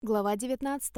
Глава 19.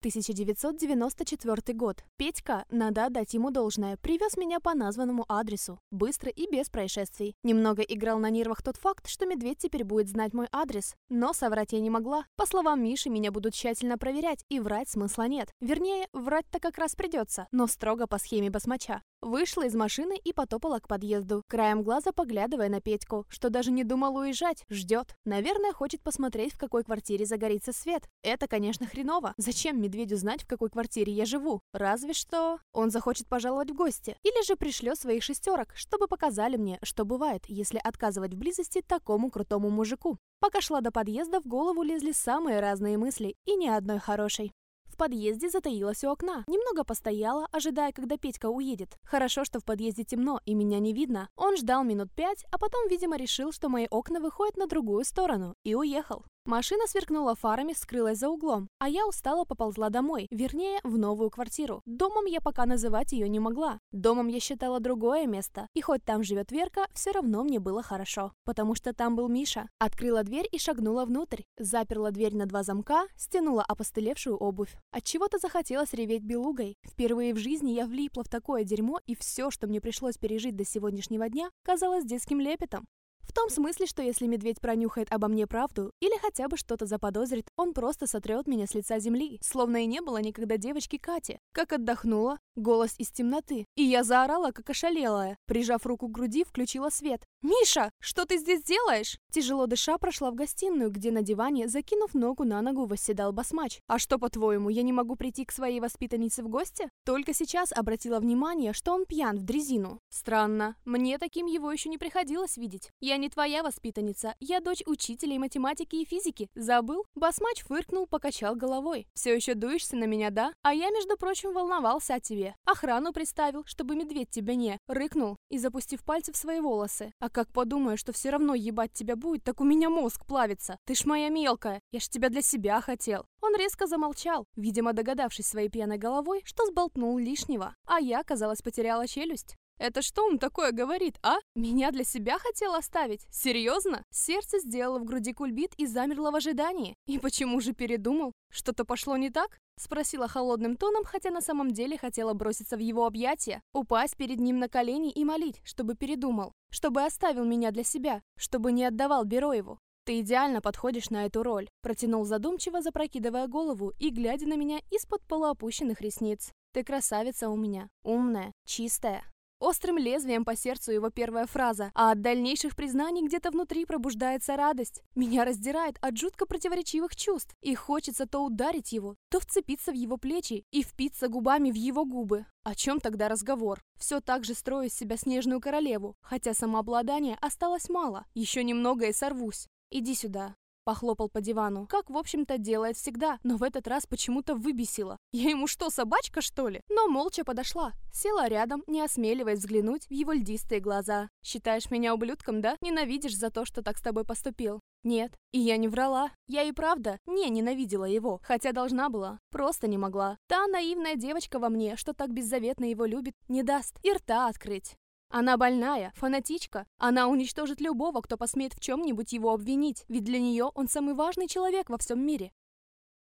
1994 год. Петька, надо отдать ему должное, привез меня по названному адресу, быстро и без происшествий. Немного играл на нервах тот факт, что медведь теперь будет знать мой адрес, но соврать я не могла. По словам Миши, меня будут тщательно проверять, и врать смысла нет. Вернее, врать-то как раз придется, но строго по схеме басмача. Вышла из машины и потопала к подъезду, краем глаза поглядывая на Петьку, что даже не думал уезжать, ждет. Наверное, хочет посмотреть, в какой квартире загорится свет. Это, конечно, хреново. Зачем медведю знать, в какой квартире я живу? Разве что он захочет пожаловать в гости. Или же пришлет своих шестерок, чтобы показали мне, что бывает, если отказывать в близости такому крутому мужику. Пока шла до подъезда, в голову лезли самые разные мысли, и ни одной хорошей подъезде затаилась у окна. Немного постояла, ожидая, когда Петька уедет. Хорошо, что в подъезде темно и меня не видно. Он ждал минут пять, а потом, видимо, решил, что мои окна выходят на другую сторону, и уехал. Машина сверкнула фарами, скрылась за углом, а я устало поползла домой, вернее, в новую квартиру. Домом я пока называть ее не могла. Домом я считала другое место, и хоть там живет Верка, все равно мне было хорошо, потому что там был Миша. Открыла дверь и шагнула внутрь, заперла дверь на два замка, стянула опостылевшую обувь. От чего то захотелось реветь белугой. Впервые в жизни я влипла в такое дерьмо, и все, что мне пришлось пережить до сегодняшнего дня, казалось детским лепетом. В том смысле, что если медведь пронюхает обо мне правду или хотя бы что-то заподозрит, он просто сотрет меня с лица земли, словно и не было никогда девочки Кати. Как отдохнула, голос из темноты. И я заорала, как ошалелая. Прижав руку к груди, включила свет. «Миша, что ты здесь делаешь?» Тяжело дыша прошла в гостиную, где на диване, закинув ногу на ногу, восседал басмач. «А что, по-твоему, я не могу прийти к своей воспитаннице в гости?» Только сейчас обратила внимание, что он пьян в дрезину. Странно, мне таким его еще не приходилось видеть. Я не твоя воспитанница, я дочь учителей математики и физики. Забыл? Басмач фыркнул, покачал головой. Все еще дуешься на меня, да? А я, между прочим, волновался о тебе. Охрану приставил, чтобы медведь тебя не... Рыкнул и запустив пальцы в свои волосы. Как подумаю, что все равно ебать тебя будет, так у меня мозг плавится. Ты ж моя мелкая, я ж тебя для себя хотел. Он резко замолчал, видимо, догадавшись своей пьяной головой, что сболтнул лишнего. А я, казалось, потеряла челюсть. Это что он такое говорит, а? Меня для себя хотел оставить? Серьезно? Сердце сделало в груди кульбит и замерло в ожидании. И почему же передумал? Что-то пошло не так? Спросила холодным тоном, хотя на самом деле хотела броситься в его объятия, упасть перед ним на колени и молить, чтобы передумал, чтобы оставил меня для себя, чтобы не отдавал Бероеву. «Ты идеально подходишь на эту роль», — протянул задумчиво, запрокидывая голову и глядя на меня из-под полуопущенных ресниц. «Ты красавица у меня, умная, чистая, Острым лезвием по сердцу его первая фраза, а от дальнейших признаний где-то внутри пробуждается радость. Меня раздирает от жутко противоречивых чувств, и хочется то ударить его, то вцепиться в его плечи и впиться губами в его губы. О чем тогда разговор? Все так же строю из себя снежную королеву, хотя самообладания осталось мало, еще немного и сорвусь. Иди сюда, Похлопал по дивану, как, в общем-то, делает всегда, но в этот раз почему-то выбесила. Я ему что, собачка, что ли? Но молча подошла. Села рядом, не осмеливаясь взглянуть в его льдистые глаза. «Считаешь меня ублюдком, да? Ненавидишь за то, что так с тобой поступил?» Нет, и я не врала. Я и правда не ненавидела его, хотя должна была. Просто не могла. Та наивная девочка во мне, что так беззаветно его любит, не даст и рта открыть. Она больная, фанатичка. Она уничтожит любого, кто посмеет в чем-нибудь его обвинить, ведь для нее он самый важный человек во всем мире.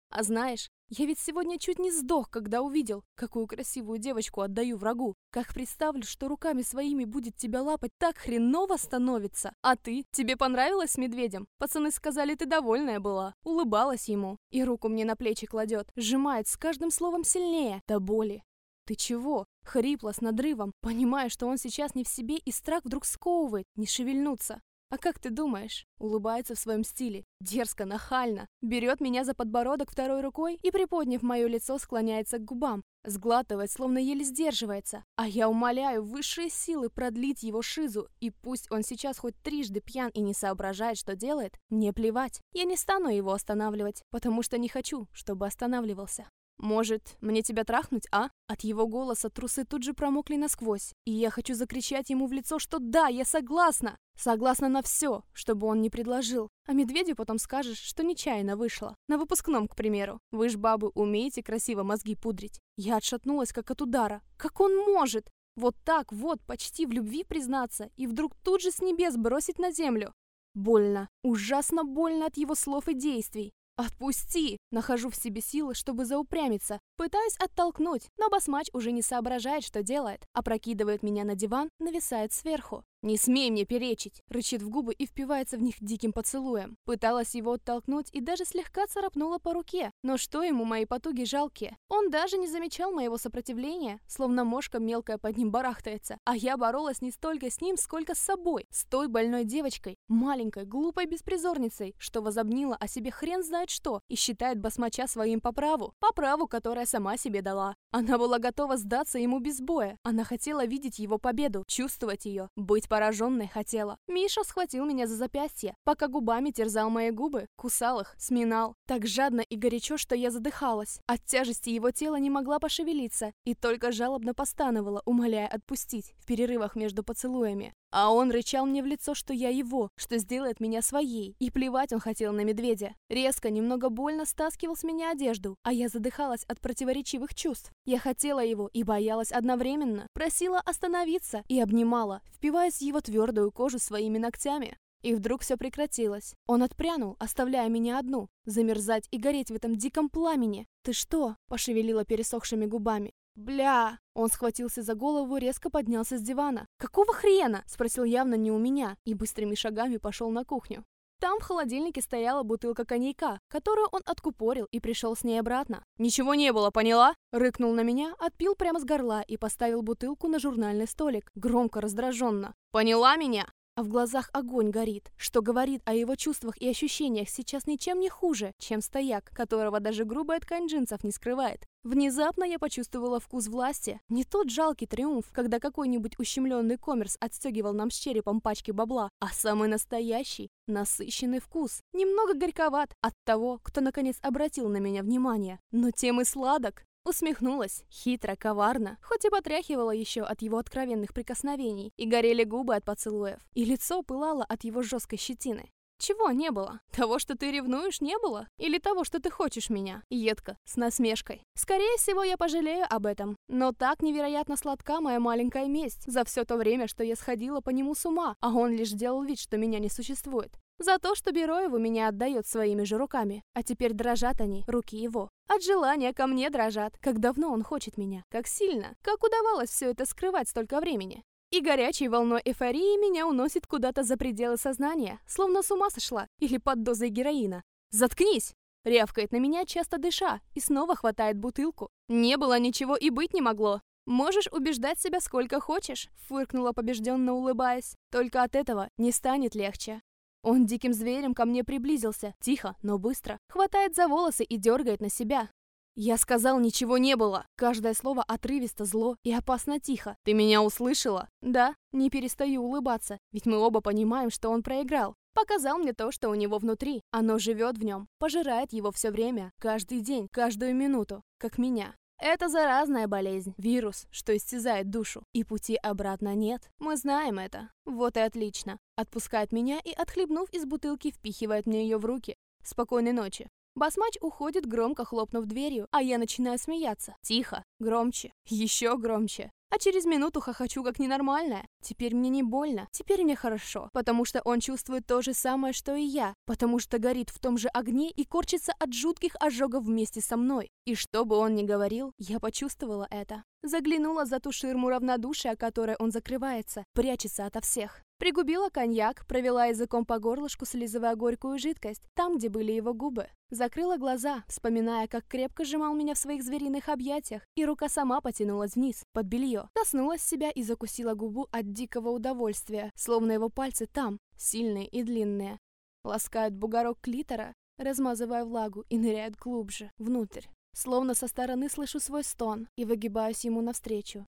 А знаешь, я ведь сегодня чуть не сдох, когда увидел, какую красивую девочку отдаю врагу. Как представлю, что руками своими будет тебя лапать, так хреново становится. А ты? Тебе понравилось с медведем? Пацаны сказали, ты довольная была. Улыбалась ему. И руку мне на плечи кладет. Сжимает с каждым словом сильнее. До боли. «Ты чего?» Хрипло, с надрывом, понимая, что он сейчас не в себе, и страх вдруг сковывает, не шевельнуться. «А как ты думаешь?» Улыбается в своем стиле. Дерзко, нахально. Берет меня за подбородок второй рукой и, приподняв мое лицо, склоняется к губам. Сглатывает, словно еле сдерживается. А я умоляю высшие силы продлить его шизу. И пусть он сейчас хоть трижды пьян и не соображает, что делает, мне плевать. Я не стану его останавливать, потому что не хочу, чтобы останавливался. «Может, мне тебя трахнуть, а?» От его голоса трусы тут же промокли насквозь, и я хочу закричать ему в лицо, что да, я согласна! Согласна на все, чтобы он не предложил. А медведю потом скажешь, что нечаянно вышла. На выпускном, к примеру. Вы ж, бабы, умеете красиво мозги пудрить. Я отшатнулась, как от удара. Как он может? Вот так вот, почти в любви признаться, и вдруг тут же с небес бросить на землю. Больно, ужасно больно от его слов и действий. Отпусти! Нахожу в себе силы, чтобы заупрямиться. Пытаюсь оттолкнуть, но басмач уже не соображает, что делает. Опрокидывает меня на диван, нависает сверху. «Не смей мне перечить!» — рычит в губы и впивается в них диким поцелуем. Пыталась его оттолкнуть и даже слегка царапнула по руке. Но что ему мои потуги жалкие? Он даже не замечал моего сопротивления, словно мошка мелкая под ним барахтается. А я боролась не столько с ним, сколько с собой. С той больной девочкой, маленькой, глупой беспризорницей, что возобнила о себе хрен знает что и считает басмача своим по праву. По праву, которое сама себе дала. Она была готова сдаться ему без боя. Она хотела видеть его победу, чувствовать ее, быть пораженной хотела. Миша схватил меня за запястье, пока губами терзал мои губы, кусал их, сминал. Так жадно и горячо, что я задыхалась. От тяжести его тела не могла пошевелиться и только жалобно постановала, умоляя отпустить в перерывах между поцелуями. А он рычал мне в лицо, что я его, что сделает меня своей. И плевать он хотел на медведя. Резко, немного больно стаскивал с меня одежду, а я задыхалась от противоречивых чувств. Я хотела его и боялась одновременно. Просила остановиться и обнимала, впиваясь в его твердую кожу своими ногтями. И вдруг все прекратилось. Он отпрянул, оставляя меня одну, замерзать и гореть в этом диком пламени. «Ты что?» – пошевелила пересохшими губами. «Бля!» Он схватился за голову, резко поднялся с дивана. «Какого хрена?» – спросил явно не у меня и быстрыми шагами пошел на кухню. Там в холодильнике стояла бутылка коньяка, которую он откупорил и пришел с ней обратно. «Ничего не было, поняла?» Рыкнул на меня, отпил прямо с горла и поставил бутылку на журнальный столик, громко раздраженно. «Поняла меня?» А в глазах огонь горит, что говорит о его чувствах и ощущениях сейчас ничем не хуже, чем стояк, которого даже грубая ткань джинсов не скрывает. Внезапно я почувствовала вкус власти. Не тот жалкий триумф, когда какой-нибудь ущемленный коммерс отстегивал нам с черепом пачки бабла, а самый настоящий, насыщенный вкус. Немного горьковат от того, кто наконец обратил на меня внимание, но тем и сладок. Усмехнулась, хитро, коварно, хоть и потряхивала еще от его откровенных прикосновений, и горели губы от поцелуев, и лицо пылало от его жесткой щетины. Чего не было? Того, что ты ревнуешь, не было? Или того, что ты хочешь меня? Едко, с насмешкой. Скорее всего, я пожалею об этом. Но так невероятно сладка моя маленькая месть за все то время, что я сходила по нему с ума, а он лишь делал вид, что меня не существует. За то, что Бероеву меня отдает своими же руками, а теперь дрожат они, руки его. От желания ко мне дрожат. Как давно он хочет меня, как сильно, как удавалось все это скрывать столько времени. И горячей волной эйфории меня уносит куда-то за пределы сознания, словно с ума сошла или под дозой героина. «Заткнись!» Рявкает на меня, часто дыша, и снова хватает бутылку. «Не было ничего и быть не могло. «Можешь убеждать себя сколько хочешь», — фыркнула побежденно, улыбаясь. «Только от этого не станет легче». Он диким зверем ко мне приблизился, тихо, но быстро. Хватает за волосы и дергает на себя. Я сказал, ничего не было. Каждое слово отрывисто, зло и опасно тихо. Ты меня услышала? Да, не перестаю улыбаться, ведь мы оба понимаем, что он проиграл. Показал мне то, что у него внутри. Оно живет в нем, пожирает его все время, каждый день, каждую минуту, как меня. Это заразная болезнь, вирус, что истязает душу. И пути обратно нет. Мы знаем это. Вот и отлично. Отпускает меня и, отхлебнув из бутылки, впихивает мне ее в руки. Спокойной ночи. Басмач уходит, громко хлопнув дверью, а я начинаю смеяться. Тихо, громче, еще громче. А через минуту хохочу как ненормальная. Теперь мне не больно, теперь мне хорошо, потому что он чувствует то же самое, что и я, потому что горит в том же огне и корчится от жутких ожогов вместе со мной. И что бы он ни говорил, я почувствовала это. Заглянула за ту ширму равнодушия, которой он закрывается, прячется ото всех. Пригубила коньяк, провела языком по горлышку, слизывая горькую жидкость, там, где были его губы. Закрыла глаза, вспоминая, как крепко сжимал меня в своих звериных объятиях, и рука сама потянулась вниз, под белье. Коснулась себя и закусила губу от дикого удовольствия, словно его пальцы там, сильные и длинные. Ласкают бугорок клитора, размазывая влагу, и ныряют глубже, внутрь. Словно со стороны слышу свой стон и выгибаюсь ему навстречу.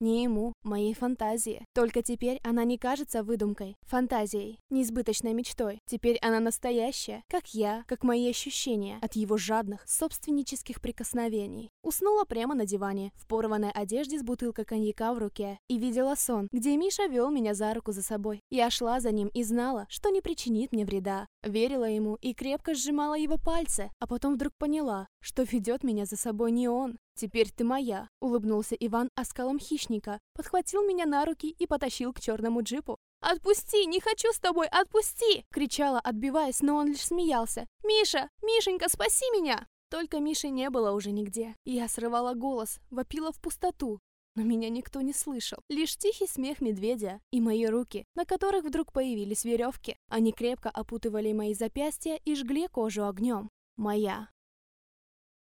Не ему, моей фантазии. Только теперь она не кажется выдумкой, фантазией, неизбыточной мечтой. Теперь она настоящая, как я, как мои ощущения от его жадных, собственнических прикосновений. Уснула прямо на диване, в порванной одежде с бутылкой коньяка в руке, и видела сон, где Миша вел меня за руку за собой. Я шла за ним и знала, что не причинит мне вреда. Верила ему и крепко сжимала его пальцы, а потом вдруг поняла, что ведет меня за собой не он, «Теперь ты моя», — улыбнулся Иван оскалом хищника, подхватил меня на руки и потащил к черному джипу. «Отпусти! Не хочу с тобой! Отпусти!» Кричала, отбиваясь, но он лишь смеялся. «Миша! Мишенька, спаси меня!» Только Миши не было уже нигде. Я срывала голос, вопила в пустоту. Но меня никто не слышал. Лишь тихий смех медведя и мои руки, на которых вдруг появились веревки. Они крепко опутывали мои запястья и жгли кожу огнем. Моя